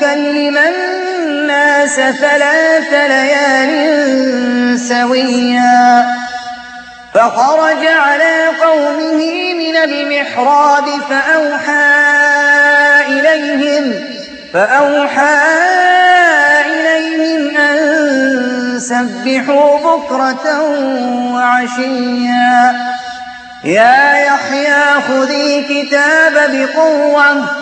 تكلم الناس ثلاث ليال سويا. فخرج على قومه من المحراب فأوحى إليهم فأوحى إليهم أن سبحوا بكرة وعشيا. يا يحيى خذ الكتاب بقوة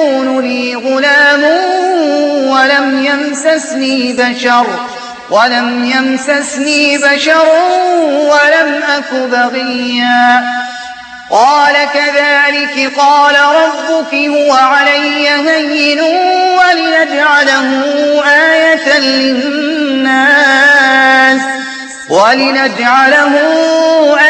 يكون لي غلام ولم يمسسني بشر ولم يمسسني بشر ولم أك بغيا. قال كذلك قال ربك هو علي هين ولنجعله آية للناس ولنجعله آية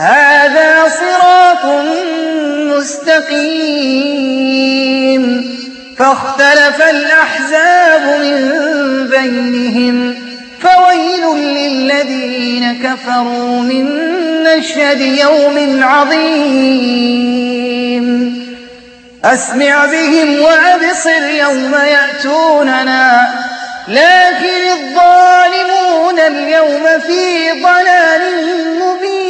هذا صراط مستقيم. فاختلف الأحزاب من بينهم فويل للذين كفروا من مشهد يوم عظيم. أسمع بهم وأبصر يوم يأتوننا لكن الظالمون اليوم في ضلال مبين.